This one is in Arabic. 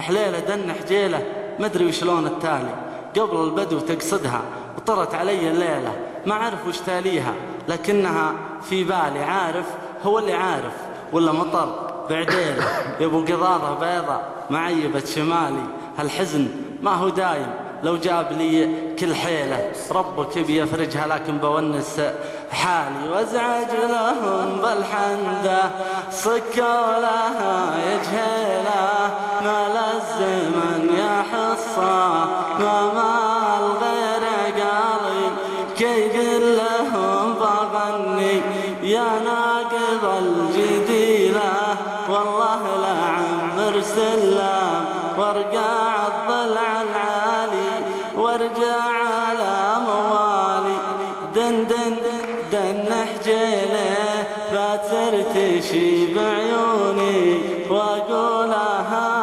حليلة دنح جيلة مدري وشلون التالي. قبل البدو تقصدها وطرت علي الليلة ما أعرف وش تاليها. لكنها في بالي عارف هو اللي عارف. ولا مطر بعديله يا أبو قضاضة بيضة معيبة شمالي. هالحزن ما هو دايم لو جاب لي كل حيلة. ربك بيفرجها لكن بونس حالي. وازعج لهم بالحندة صكوا لها يجهيلة ما للزمن يا حصة ما مال غير قالي كي لهم بغني يا ناقض الجديلة. والله لا عمر سلام وارقع الضلع العالي وارجع على موالي. دن دن دن حجيلة فاتر تشي بعيوني وأقولها